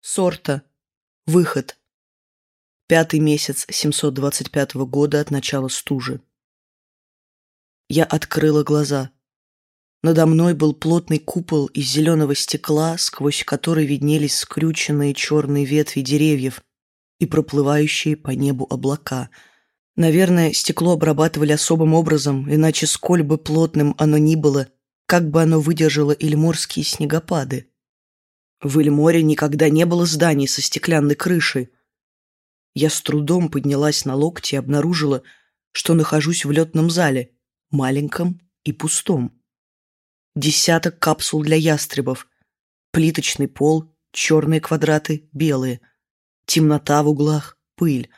Сорта. Выход. Пятый месяц 725 года от начала стужи. Я открыла глаза. Надо мной был плотный купол из зеленого стекла, сквозь который виднелись скрюченные черные ветви деревьев и проплывающие по небу облака. Наверное, стекло обрабатывали особым образом, иначе сколь бы плотным оно ни было, как бы оно выдержало ильморские снегопады. В Ильморе никогда не было зданий со стеклянной крышей. Я с трудом поднялась на локти и обнаружила, что нахожусь в летном зале, маленьком и пустом. Десяток капсул для ястребов, плиточный пол, черные квадраты, белые, темнота в углах, пыль.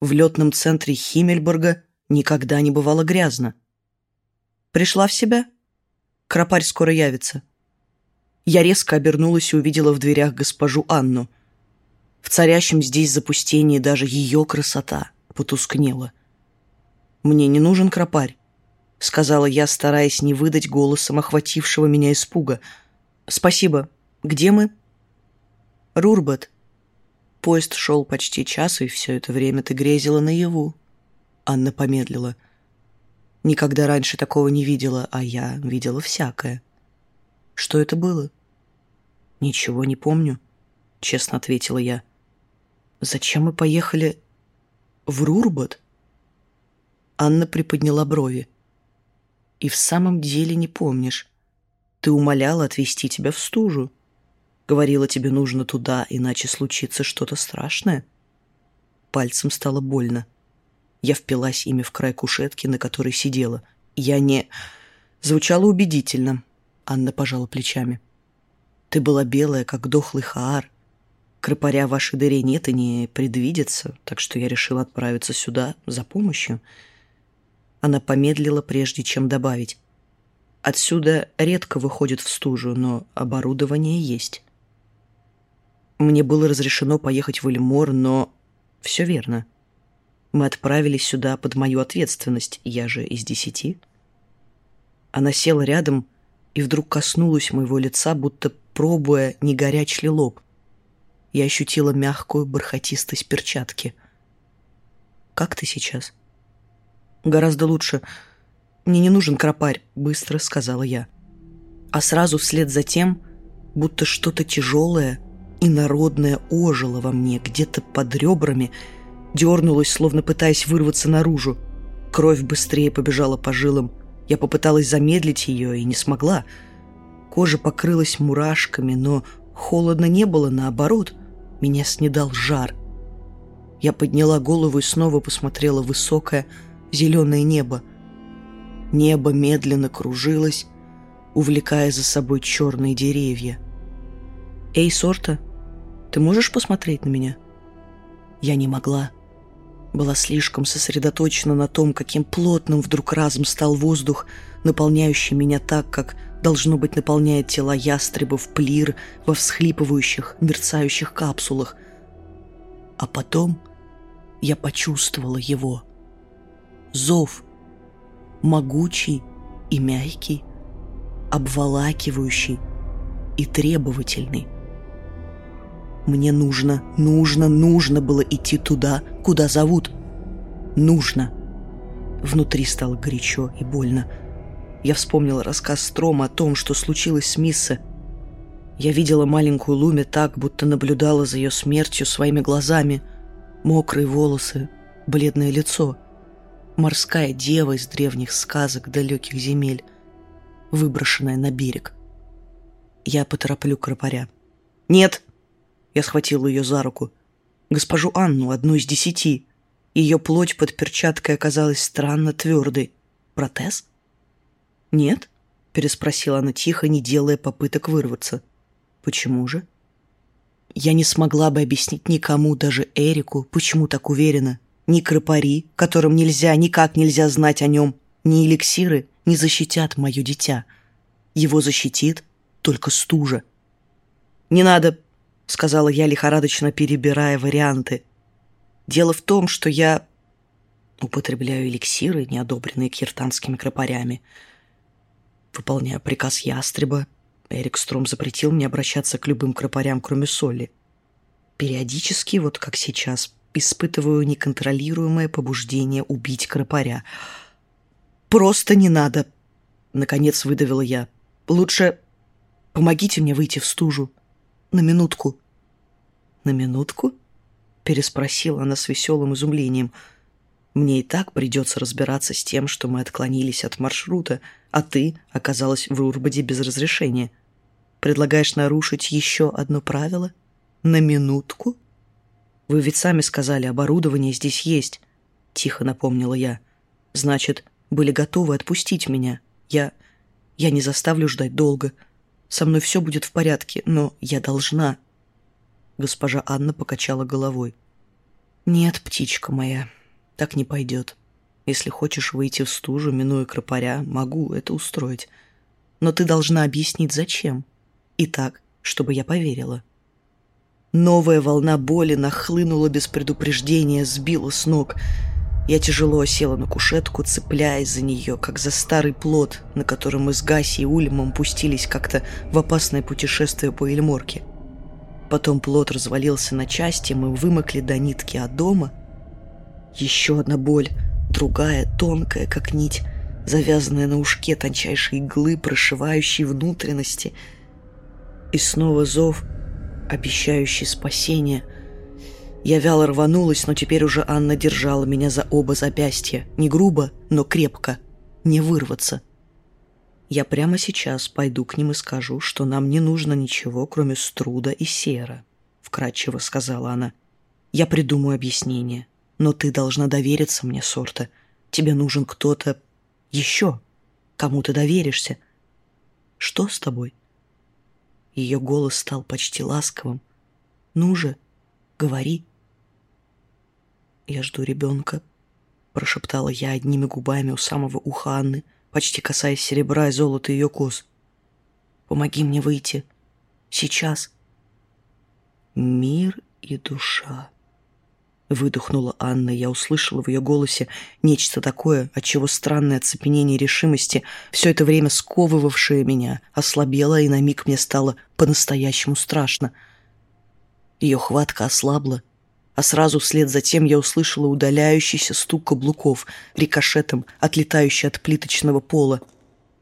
В летном центре Химмельберга никогда не бывало грязно. Пришла в себя? Кропарь скоро явится. Я резко обернулась и увидела в дверях госпожу Анну. В царящем здесь запустении даже ее красота потускнела. «Мне не нужен кропарь», — сказала я, стараясь не выдать голосом охватившего меня испуга. «Спасибо. Где мы?» «Рурбат». Поезд шел почти час, и все это время ты грезила наяву. Анна помедлила. Никогда раньше такого не видела, а я видела всякое. Что это было? Ничего не помню, честно ответила я. Зачем мы поехали в Рурбот? Анна приподняла брови. И в самом деле не помнишь. Ты умоляла отвезти тебя в стужу. Говорила, тебе нужно туда, иначе случится что-то страшное. Пальцем стало больно. Я впилась ими в край кушетки, на которой сидела. Я не... Звучало убедительно. Анна пожала плечами. «Ты была белая, как дохлый хаар. Крапаря вашей дыре нет и не предвидится, так что я решила отправиться сюда за помощью». Она помедлила, прежде чем добавить. «Отсюда редко выходит в стужу, но оборудование есть». Мне было разрешено поехать в Эльмор, но... Все верно. Мы отправились сюда под мою ответственность, я же из десяти. Она села рядом и вдруг коснулась моего лица, будто пробуя, не горяч ли лоб. Я ощутила мягкую бархатистость перчатки. «Как ты сейчас?» «Гораздо лучше. Мне не нужен кропарь», — быстро сказала я. А сразу вслед за тем, будто что-то тяжелое и народное ожило во мне где-то под ребрами, дернулось, словно пытаясь вырваться наружу. Кровь быстрее побежала по жилам, я попыталась замедлить ее и не смогла. Кожа покрылась мурашками, но холодно не было, наоборот. Меня снедал жар. Я подняла голову и снова посмотрела высокое зеленое небо. Небо медленно кружилось, увлекая за собой черные деревья. «Эй, Сорта, ты можешь посмотреть на меня?» Я не могла была слишком сосредоточена на том, каким плотным вдруг разом стал воздух, наполняющий меня так, как должно быть наполняет тела ястребов плир во всхлипывающих, мерцающих капсулах. А потом я почувствовала его. Зов, могучий и мягкий, обволакивающий и требовательный. Мне нужно, нужно, нужно было идти туда, куда зовут. Нужно. Внутри стало горячо и больно. Я вспомнила рассказ Строма о том, что случилось с Миссе. Я видела маленькую Луми так, будто наблюдала за ее смертью своими глазами. Мокрые волосы, бледное лицо. Морская дева из древних сказок далеких земель, выброшенная на берег. Я потороплю кропаря. «Нет!» Я схватил ее за руку. Госпожу Анну, одну из десяти. Ее плоть под перчаткой оказалась странно твердой. Протез? Нет? Переспросила она тихо, не делая попыток вырваться. Почему же? Я не смогла бы объяснить никому, даже Эрику, почему так уверена. Ни крапари, которым нельзя, никак нельзя знать о нем, ни эликсиры не защитят мое дитя. Его защитит только стужа. «Не надо — сказала я, лихорадочно перебирая варианты. «Дело в том, что я употребляю эликсиры, не одобренные киртанскими кропарями. Выполняю приказ ястреба. Эрик Стром запретил мне обращаться к любым кропарям, кроме соли. Периодически, вот как сейчас, испытываю неконтролируемое побуждение убить кропаря. «Просто не надо!» — наконец выдавила я. «Лучше помогите мне выйти в стужу. На минутку». «На минутку?» — переспросила она с веселым изумлением. «Мне и так придется разбираться с тем, что мы отклонились от маршрута, а ты оказалась в Урбаде без разрешения. Предлагаешь нарушить еще одно правило? На минутку?» «Вы ведь сами сказали, оборудование здесь есть», — тихо напомнила я. «Значит, были готовы отпустить меня. Я... я не заставлю ждать долго. Со мной все будет в порядке, но я должна...» Госпожа Анна покачала головой. «Нет, птичка моя, так не пойдет. Если хочешь выйти в стужу, минуя кропаря, могу это устроить. Но ты должна объяснить, зачем. И так, чтобы я поверила». Новая волна боли нахлынула без предупреждения, сбила с ног. Я тяжело села на кушетку, цепляясь за нее, как за старый плод, на котором мы с Гаси и Ульмом пустились как-то в опасное путешествие по Эльморке. Потом плод развалился на части, мы вымокли до нитки от дома. Еще одна боль, другая, тонкая, как нить, завязанная на ушке тончайшей иглы, прошивающей внутренности. И снова зов — обещающий спасение. Я вяло рванулась, но теперь уже Анна держала меня за оба запястья. Не грубо, но крепко. Не вырваться. Я прямо сейчас пойду к ним и скажу, что нам не нужно ничего, кроме струда и сера, — вкратчиво сказала она. Я придумаю объяснение. Но ты должна довериться мне, Сорта. Тебе нужен кто-то еще. Кому ты доверишься? Что с тобой? Ее голос стал почти ласковым. «Ну же, говори». «Я жду ребенка», — прошептала я одними губами у самого уха Анны, почти касаясь серебра и золота ее кос. «Помоги мне выйти. Сейчас». «Мир и душа», Выдохнула Анна. Я услышала в ее голосе нечто такое, от чего странное оцепенение решимости, все это время сковывавшее меня, ослабело, и на миг мне стало по-настоящему страшно. Ее хватка ослабла, а сразу вслед за тем я услышала удаляющийся стук каблуков, рикошетом, отлетающий от плиточного пола.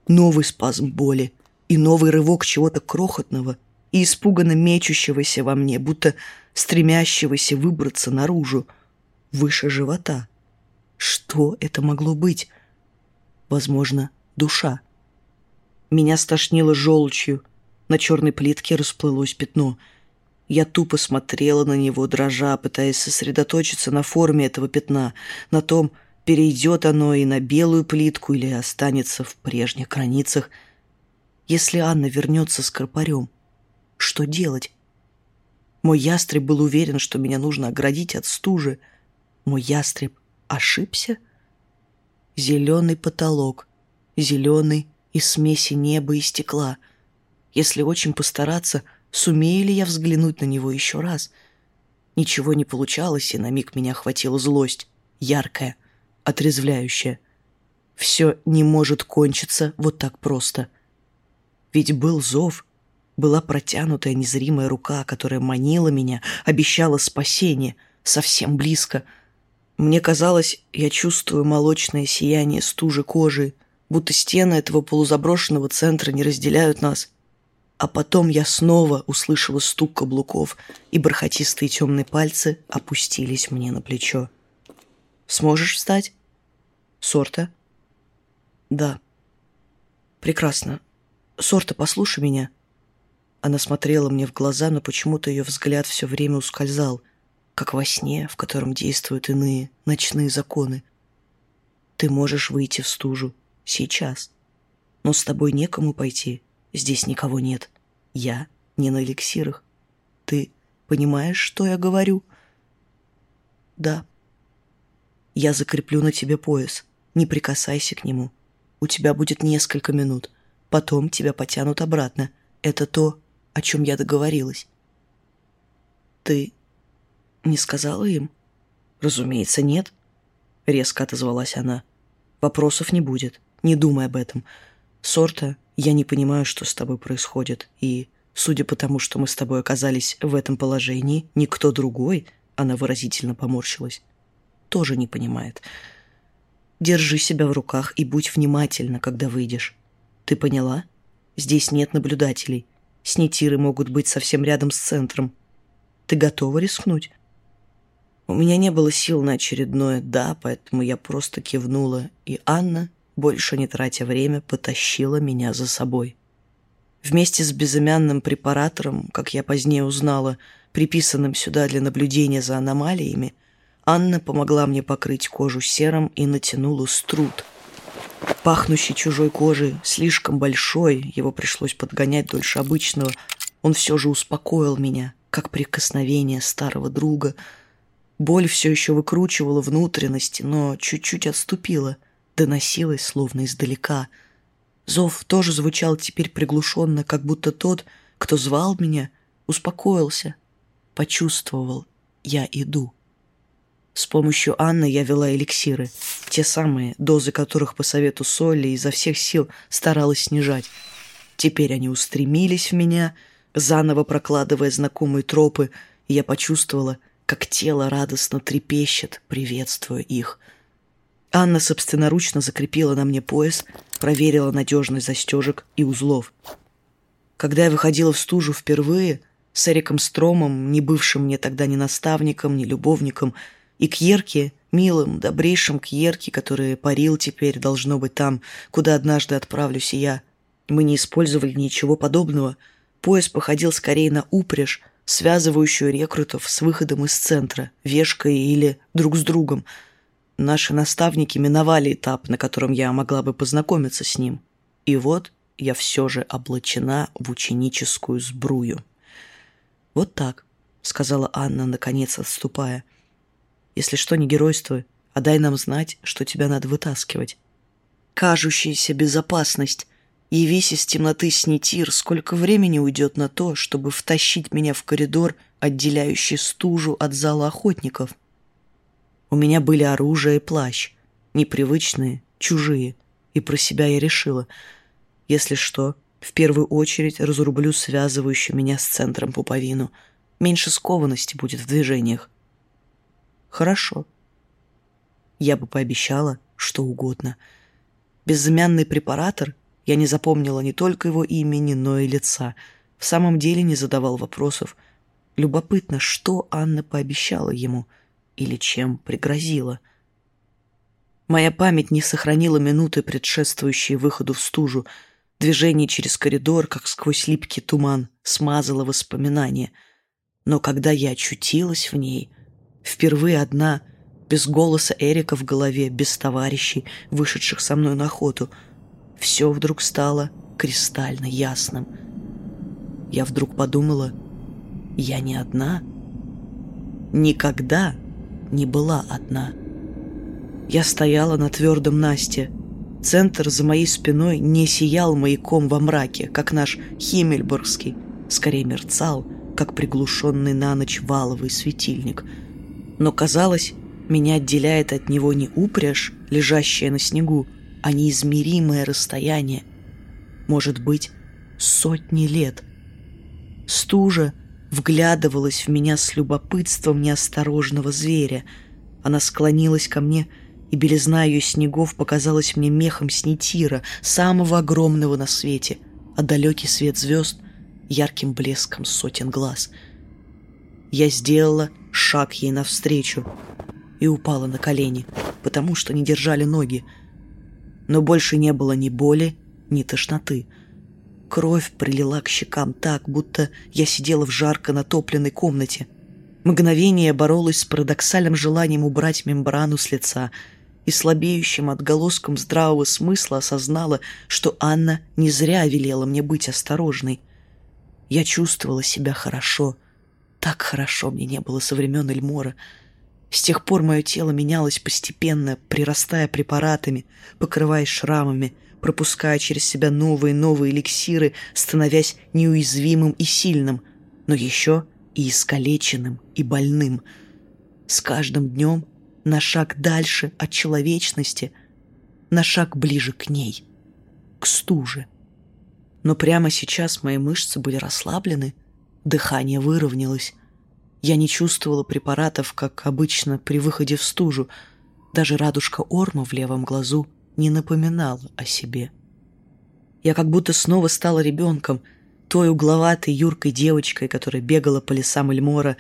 Новый спазм боли и новый рывок чего-то крохотного и испуганно мечущегося во мне, будто стремящегося выбраться наружу, выше живота. Что это могло быть? Возможно, душа. Меня стошнило желчью. На черной плитке расплылось пятно. Я тупо смотрела на него, дрожа, пытаясь сосредоточиться на форме этого пятна, на том, перейдет оно и на белую плитку или останется в прежних границах. Если Анна вернется с Карпарем, что делать? Мой ястреб был уверен, что меня нужно оградить от стужи. Мой ястреб ошибся? Зеленый потолок, зеленый из смеси неба и стекла. Если очень постараться, сумею ли я взглянуть на него еще раз? Ничего не получалось, и на миг меня охватила злость, яркая, отрезвляющая. Все не может кончиться вот так просто. Ведь был зов — была протянутая незримая рука, которая манила меня, обещала спасение, совсем близко. Мне казалось, я чувствую молочное сияние стужи кожи, будто стены этого полузаброшенного центра не разделяют нас. А потом я снова услышала стук каблуков, и бархатистые темные пальцы опустились мне на плечо. «Сможешь встать?» «Сорта?» «Да». «Прекрасно. Сорта, послушай меня». Она смотрела мне в глаза, но почему-то ее взгляд все время ускользал, как во сне, в котором действуют иные ночные законы. Ты можешь выйти в стужу сейчас, но с тобой некому пойти, здесь никого нет. Я не на эликсирах. Ты понимаешь, что я говорю? Да. Я закреплю на тебе пояс. Не прикасайся к нему. У тебя будет несколько минут. Потом тебя потянут обратно. Это то, о чем я договорилась. Ты не сказала им? Разумеется, нет. Резко отозвалась она. Вопросов не будет. Не думай об этом. Сорта, я не понимаю, что с тобой происходит. И Судя по тому, что мы с тобой оказались в этом положении, никто другой, она выразительно поморщилась, тоже не понимает. Держи себя в руках и будь внимательна, когда выйдешь. Ты поняла? Здесь нет наблюдателей. Снитиры могут быть совсем рядом с центром. Ты готова рискнуть? У меня не было сил на очередное «да», поэтому я просто кивнула, и Анна, больше не тратя время, потащила меня за собой. Вместе с безымянным препаратором, как я позднее узнала, приписанным сюда для наблюдения за аномалиями, Анна помогла мне покрыть кожу серым и натянула струд. Пахнущий чужой кожей, слишком большой, его пришлось подгонять дольше обычного, он все же успокоил меня, как прикосновение старого друга. Боль все еще выкручивала внутренности, но чуть-чуть отступила, доносилась словно издалека — Зов тоже звучал теперь приглушенно, как будто тот, кто звал меня, успокоился, почувствовал, я иду. С помощью Анны я вела эликсиры, те самые, дозы которых по совету Солли изо всех сил старалась снижать. Теперь они устремились в меня, заново прокладывая знакомые тропы, и я почувствовала, как тело радостно трепещет, приветствуя их. Анна собственноручно закрепила на мне пояс, проверила надежность застежек и узлов. Когда я выходила в стужу впервые, с Эриком Стромом, не бывшим мне тогда ни наставником, ни любовником, и Кьерке, милым, добрейшим Кьерке, который парил теперь, должно быть, там, куда однажды отправлюсь и я, мы не использовали ничего подобного. Пояс походил скорее на упряжь, связывающую рекрутов с выходом из центра, вешкой или друг с другом – Наши наставники миновали этап, на котором я могла бы познакомиться с ним. И вот я все же облачена в ученическую сбрую. «Вот так», — сказала Анна, наконец отступая. «Если что, не геройствуй, а дай нам знать, что тебя надо вытаскивать. Кажущаяся безопасность. Явись из темноты снитир, сколько времени уйдет на то, чтобы втащить меня в коридор, отделяющий стужу от зала охотников?» У меня были оружие и плащ, непривычные, чужие, и про себя я решила, если что, в первую очередь разрублю связывающую меня с центром пуповину. Меньше скованности будет в движениях. Хорошо. Я бы пообещала что угодно. Безымянный препаратор, я не запомнила не только его имени, но и лица. В самом деле не задавал вопросов. Любопытно, что Анна пообещала ему — или чем пригрозила. Моя память не сохранила минуты, предшествующие выходу в стужу. Движение через коридор, как сквозь липкий туман, смазало воспоминания. Но когда я очутилась в ней, впервые одна, без голоса Эрика в голове, без товарищей, вышедших со мной на охоту, все вдруг стало кристально ясным. Я вдруг подумала, я не одна. Никогда не была одна. Я стояла на твердом Насте. Центр за моей спиной не сиял маяком во мраке, как наш Химмельбургский, скорее мерцал, как приглушенный на ночь валовый светильник. Но, казалось, меня отделяет от него не упряжь, лежащая на снегу, а неизмеримое расстояние. Может быть, сотни лет. Стужа вглядывалась в меня с любопытством неосторожного зверя. Она склонилась ко мне, и белизна ее снегов показалась мне мехом снитира, самого огромного на свете, а далекий свет звезд — ярким блеском сотен глаз. Я сделала шаг ей навстречу и упала на колени, потому что не держали ноги. Но больше не было ни боли, ни тошноты — Кровь прилила к щекам так, будто я сидела в жарко натопленной комнате. Мгновение боролась с парадоксальным желанием убрать мембрану с лица и слабеющим отголоском здравого смысла осознала, что Анна не зря велела мне быть осторожной. Я чувствовала себя хорошо. Так хорошо мне не было со времен Эльмора. С тех пор мое тело менялось постепенно, прирастая препаратами, покрываясь шрамами — пропуская через себя новые и новые эликсиры, становясь неуязвимым и сильным, но еще и искалеченным и больным. С каждым днем на шаг дальше от человечности, на шаг ближе к ней, к стуже. Но прямо сейчас мои мышцы были расслаблены, дыхание выровнялось. Я не чувствовала препаратов, как обычно при выходе в стужу. Даже радужка орма в левом глазу не напоминала о себе. Я как будто снова стала ребенком, той угловатой юркой девочкой, которая бегала по лесам Эльмора,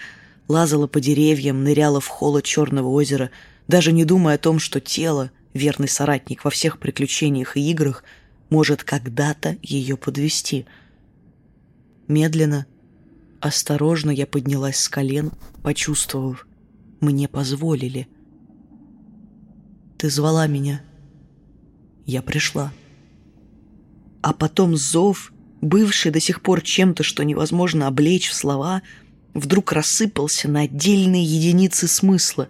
лазала по деревьям, ныряла в холод Черного озера, даже не думая о том, что тело, верный соратник во всех приключениях и играх, может когда-то ее подвести. Медленно, осторожно я поднялась с колен, почувствовав, мне позволили. «Ты звала меня», я пришла. А потом зов, бывший до сих пор чем-то, что невозможно облечь в слова, вдруг рассыпался на отдельные единицы смысла.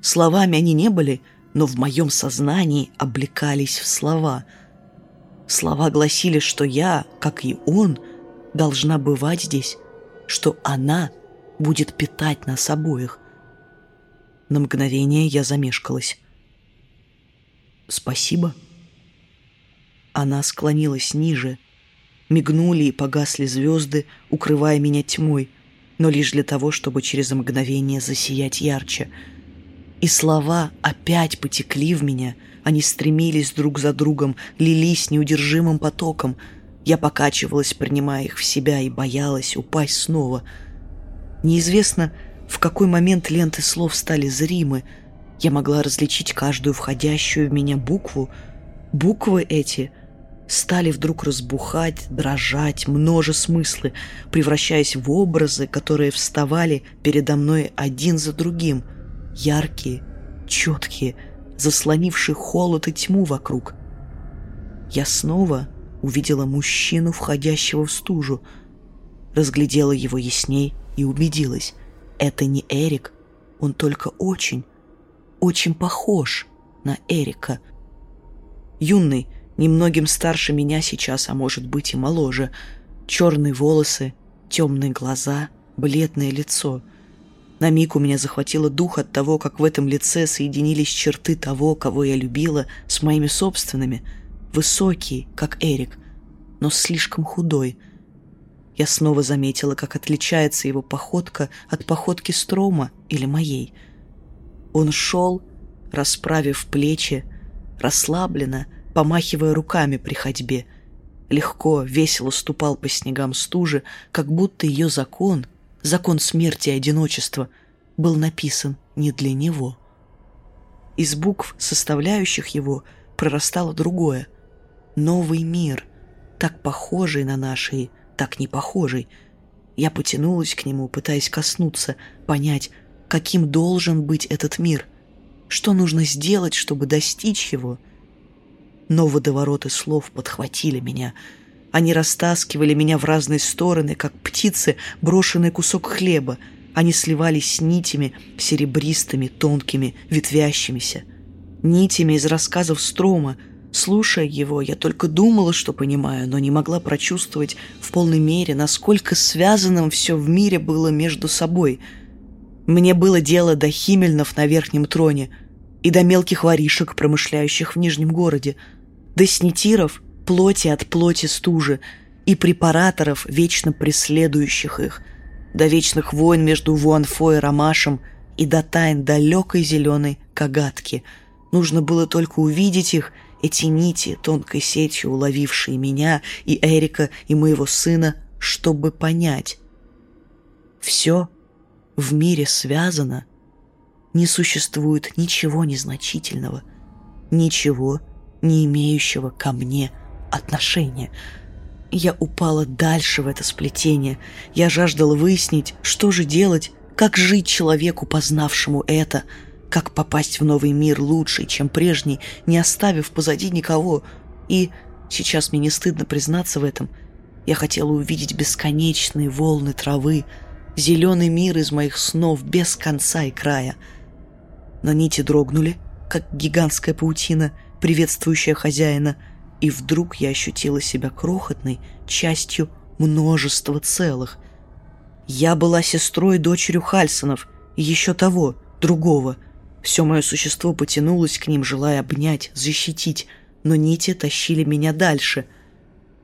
Словами они не были, но в моем сознании облекались в слова. Слова гласили, что я, как и он, должна бывать здесь, что она будет питать нас обоих. На мгновение я замешкалась. «Спасибо», она склонилась ниже. Мигнули и погасли звезды, укрывая меня тьмой, но лишь для того, чтобы через мгновение засиять ярче. И слова опять потекли в меня, они стремились друг за другом, лились неудержимым потоком. Я покачивалась, принимая их в себя, и боялась упасть снова. Неизвестно, в какой момент ленты слов стали зримы. Я могла различить каждую входящую в меня букву. Буквы эти — стали вдруг разбухать, дрожать, множе смыслы, превращаясь в образы, которые вставали передо мной один за другим, яркие, четкие, заслонившие холод и тьму вокруг. Я снова увидела мужчину, входящего в стужу, разглядела его ясней и убедилась, это не Эрик, он только очень, очень похож на Эрика. Юный, немногим старше меня сейчас, а может быть и моложе. Черные волосы, темные глаза, бледное лицо. На миг у меня захватило дух от того, как в этом лице соединились черты того, кого я любила, с моими собственными. Высокий, как Эрик, но слишком худой. Я снова заметила, как отличается его походка от походки Строма или моей. Он шел, расправив плечи, расслабленно, помахивая руками при ходьбе. Легко, весело ступал по снегам стужи, как будто ее закон, закон смерти и одиночества, был написан не для него. Из букв, составляющих его, прорастало другое. Новый мир, так похожий на наши, так не похожий. Я потянулась к нему, пытаясь коснуться, понять, каким должен быть этот мир, что нужно сделать, чтобы достичь его — но водовороты слов подхватили меня. Они растаскивали меня в разные стороны, как птицы, брошенный кусок хлеба. Они сливались с нитями, серебристыми, тонкими, ветвящимися. Нитями из рассказов Строма. Слушая его, я только думала, что понимаю, но не могла прочувствовать в полной мере, насколько связанным все в мире было между собой. Мне было дело до химельнов на верхнем троне и до мелких воришек, промышляющих в Нижнем городе, до снитиров, плоти от плоти стужи, и препараторов, вечно преследующих их, до вечных войн между Вуанфо и Ромашем и до тайн далекой зеленой кагатки. Нужно было только увидеть их, эти нити, тонкой сетью уловившие меня и Эрика и моего сына, чтобы понять. Все в мире связано, не существует ничего незначительного, ничего не имеющего ко мне отношения. Я упала дальше в это сплетение. Я жаждала выяснить, что же делать, как жить человеку, познавшему это, как попасть в новый мир лучше, чем прежний, не оставив позади никого. И сейчас мне не стыдно признаться в этом. Я хотела увидеть бесконечные волны травы, зеленый мир из моих снов без конца и края. Но нити дрогнули, как гигантская паутина — приветствующая хозяина, и вдруг я ощутила себя крохотной частью множества целых. Я была сестрой и дочерью Хальсонов, и еще того, другого. Все мое существо потянулось к ним, желая обнять, защитить, но нити тащили меня дальше.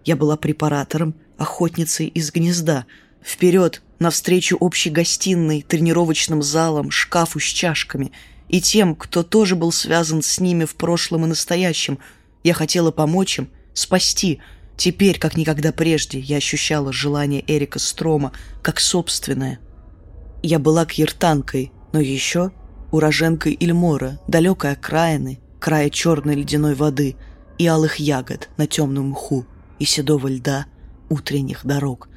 Я была препаратором, охотницей из гнезда. Вперед, навстречу общей гостиной, тренировочным залам, шкафу с чашками. И тем, кто тоже был связан с ними в прошлом и настоящем. Я хотела помочь им, спасти. Теперь, как никогда прежде, я ощущала желание Эрика Строма как собственное. Я была киртанкой, но еще уроженкой Ильмора, далекой окраины, края черной ледяной воды и алых ягод на темном мху и седого льда утренних дорог.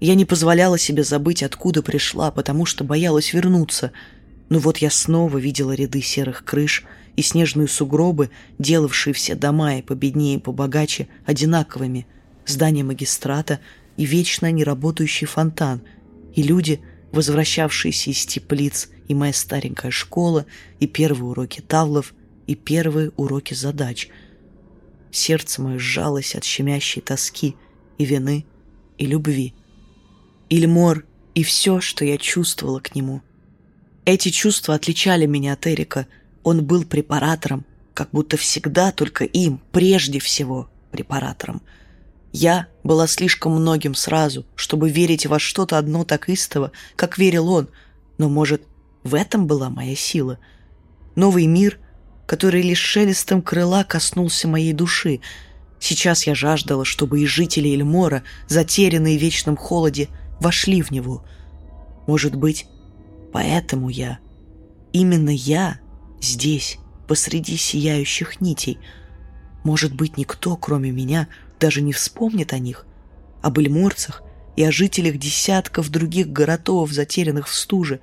Я не позволяла себе забыть, откуда пришла, потому что боялась вернуться. Но вот я снова видела ряды серых крыш и снежные сугробы, делавшие все дома и победнее и побогаче одинаковыми, здание магистрата и вечно неработающий фонтан, и люди, возвращавшиеся из теплиц, и моя старенькая школа, и первые уроки тавлов, и первые уроки задач — Сердце мое сжалось от щемящей тоски и вины, и любви. Ильмор и все, что я чувствовала к нему. Эти чувства отличали меня от Эрика. Он был препаратором, как будто всегда только им, прежде всего, препаратором. Я была слишком многим сразу, чтобы верить во что-то одно так истово, как верил он, но, может, в этом была моя сила. Новый мир — который лишь шелестом крыла коснулся моей души. Сейчас я жаждала, чтобы и жители Эльмора, затерянные в вечном холоде, вошли в него. Может быть, поэтому я, именно я, здесь, посреди сияющих нитей. Может быть, никто, кроме меня, даже не вспомнит о них, об эльморцах и о жителях десятков других городов, затерянных в стуже,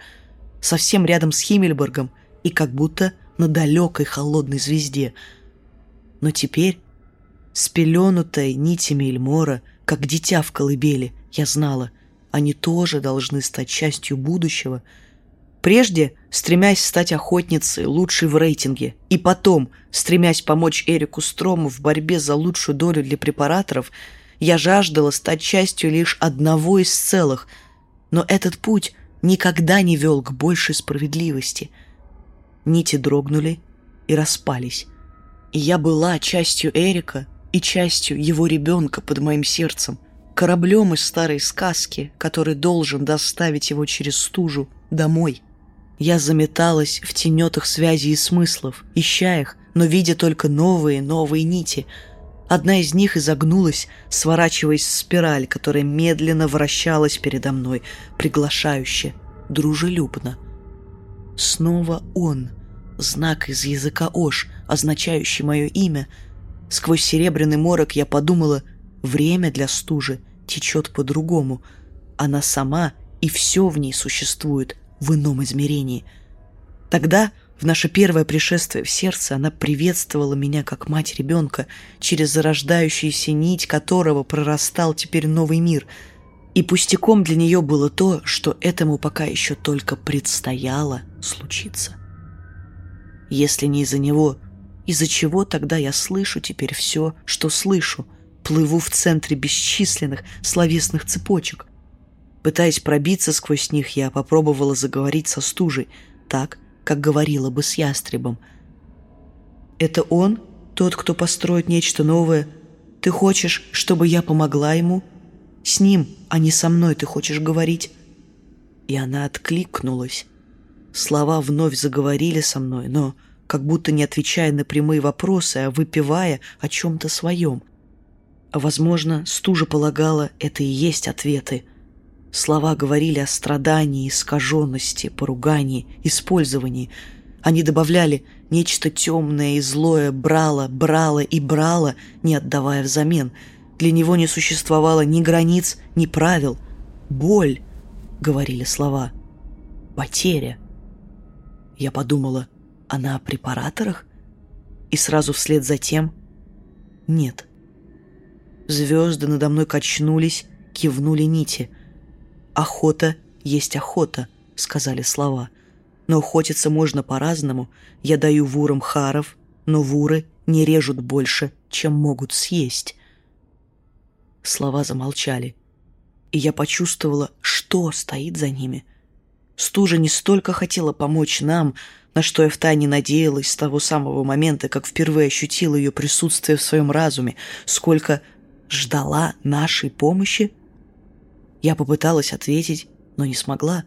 совсем рядом с Химмельбергом, и как будто на далекой холодной звезде. Но теперь, спеленутая нитями Эльмора, как дитя в колыбели, я знала, они тоже должны стать частью будущего. Прежде, стремясь стать охотницей, лучшей в рейтинге, и потом, стремясь помочь Эрику Строму в борьбе за лучшую долю для препараторов, я жаждала стать частью лишь одного из целых, но этот путь никогда не вел к большей справедливости — Нити дрогнули и распались. И я была частью Эрика и частью его ребенка под моим сердцем, кораблем из старой сказки, который должен доставить его через стужу домой. Я заметалась в тенетах связей и смыслов, ища их, но видя только новые, новые нити. Одна из них изогнулась, сворачиваясь в спираль, которая медленно вращалась передо мной, приглашающе, дружелюбно. Снова он — знак из языка Ош, означающий мое имя. Сквозь серебряный морок я подумала, время для стужи течет по-другому. Она сама и все в ней существует в ином измерении. Тогда, в наше первое пришествие в сердце, она приветствовала меня как мать ребенка, через зарождающуюся нить которого прорастал теперь новый мир. И пустяком для нее было то, что этому пока еще только предстояло случиться. Если не из-за него, из-за чего тогда я слышу теперь все, что слышу, плыву в центре бесчисленных словесных цепочек? Пытаясь пробиться сквозь них, я попробовала заговорить со стужей, так, как говорила бы с ястребом. «Это он, тот, кто построит нечто новое? Ты хочешь, чтобы я помогла ему? С ним, а не со мной ты хочешь говорить?» И она откликнулась. Слова вновь заговорили со мной, но как будто не отвечая на прямые вопросы, а выпивая о чем-то своем. Возможно, стужа полагала, это и есть ответы. Слова говорили о страдании, искаженности, поругании, использовании. Они добавляли нечто темное и злое, брало, брало и брало, не отдавая взамен. Для него не существовало ни границ, ни правил. «Боль», — говорили слова, — «потеря». Я подумала, она о препараторах? И сразу вслед за тем нет. Звезды надо мной качнулись, кивнули нити. «Охота есть охота», — сказали слова. «Но охотиться можно по-разному. Я даю вурам харов, но вуры не режут больше, чем могут съесть». Слова замолчали, и я почувствовала, что стоит за ними — Стужа не столько хотела помочь нам, на что я втайне надеялась с того самого момента, как впервые ощутила ее присутствие в своем разуме, сколько ждала нашей помощи? Я попыталась ответить, но не смогла.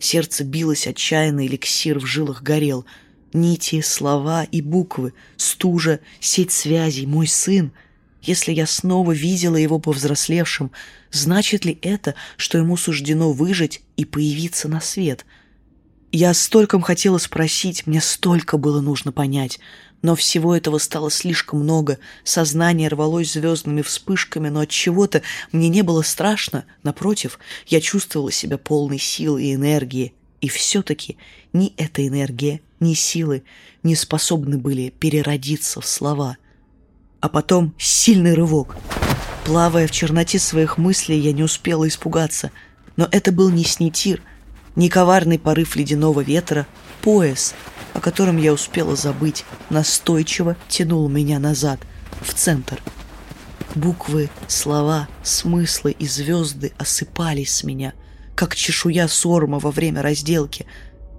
Сердце билось отчаянно, эликсир в жилах горел. Нити, слова и буквы, стужа, сеть связей, мой сын. Если я снова видела его повзрослевшим, значит ли это, что ему суждено выжить и появиться на свет? Я стольком хотела спросить, мне столько было нужно понять — но всего этого стало слишком много. Сознание рвалось звездными вспышками, но от чего-то мне не было страшно. Напротив, я чувствовала себя полной силы и энергии. И все-таки ни эта энергия, ни силы не способны были переродиться в слова. А потом сильный рывок. Плавая в черноте своих мыслей, я не успела испугаться. Но это был не снитир, не коварный порыв ледяного ветра, пояс — о котором я успела забыть, настойчиво тянул меня назад, в центр. Буквы, слова, смыслы и звезды осыпались с меня, как чешуя сорма во время разделки.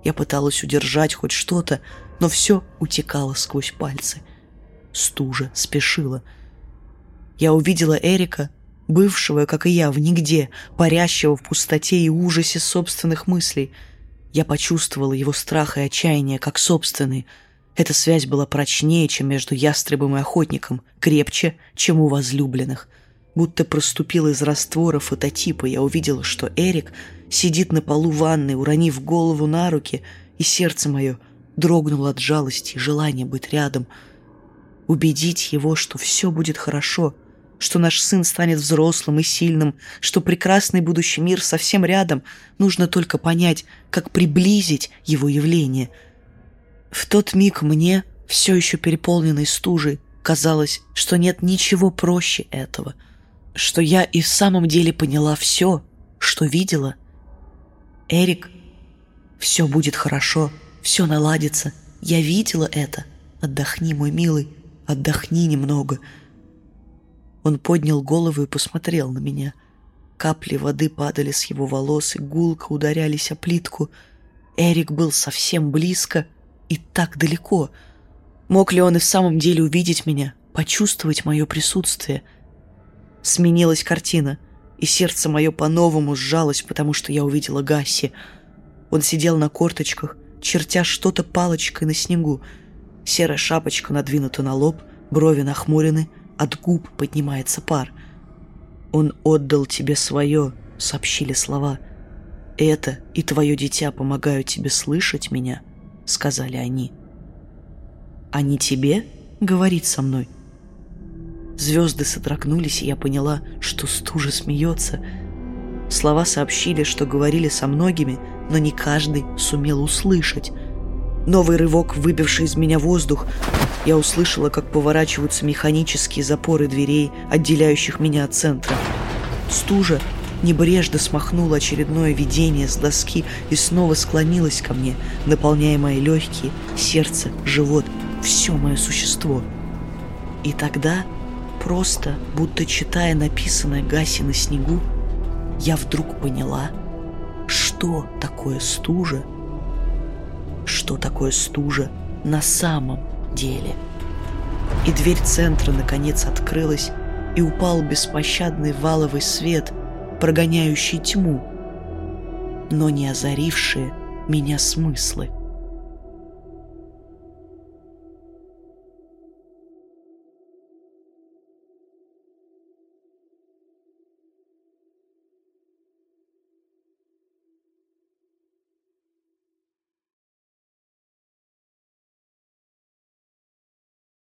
Я пыталась удержать хоть что-то, но все утекало сквозь пальцы. Стужа спешила. Я увидела Эрика, бывшего, как и я, в нигде, парящего в пустоте и ужасе собственных мыслей — я почувствовала его страх и отчаяние, как собственный. Эта связь была прочнее, чем между ястребом и охотником, крепче, чем у возлюбленных. Будто проступил из раствора фототипа, я увидела, что Эрик сидит на полу ванной, уронив голову на руки, и сердце мое дрогнуло от жалости и желания быть рядом. Убедить его, что все будет хорошо — что наш сын станет взрослым и сильным, что прекрасный будущий мир совсем рядом, нужно только понять, как приблизить его явление. В тот миг мне, все еще переполненной стужей, казалось, что нет ничего проще этого, что я и в самом деле поняла все, что видела. Эрик, все будет хорошо, все наладится, я видела это. Отдохни, мой милый, отдохни немного — он поднял голову и посмотрел на меня. Капли воды падали с его волос и гулко ударялись о плитку. Эрик был совсем близко и так далеко. Мог ли он и в самом деле увидеть меня, почувствовать мое присутствие? Сменилась картина, и сердце мое по-новому сжалось, потому что я увидела Гасси. Он сидел на корточках, чертя что-то палочкой на снегу. Серая шапочка надвинута на лоб, брови нахмурены — от губ поднимается пар. «Он отдал тебе свое», — сообщили слова. «Это и твое дитя помогают тебе слышать меня», — сказали они. «А не тебе?» — говорит со мной. Звезды содрогнулись, и я поняла, что стужа смеется. Слова сообщили, что говорили со многими, но не каждый сумел услышать. Новый рывок, выбивший из меня воздух, я услышала, как поворачиваются механические запоры дверей, отделяющих меня от центра. Стужа небрежно смахнула очередное видение с доски и снова склонилась ко мне, наполняя мои легкие, сердце, живот, все мое существо. И тогда, просто, будто читая написанное Гаси на снегу, я вдруг поняла, что такое стужа, что такое стужа на самом деле. И дверь центра наконец открылась, и упал беспощадный валовый свет, прогоняющий тьму, но не озарившие меня смыслы.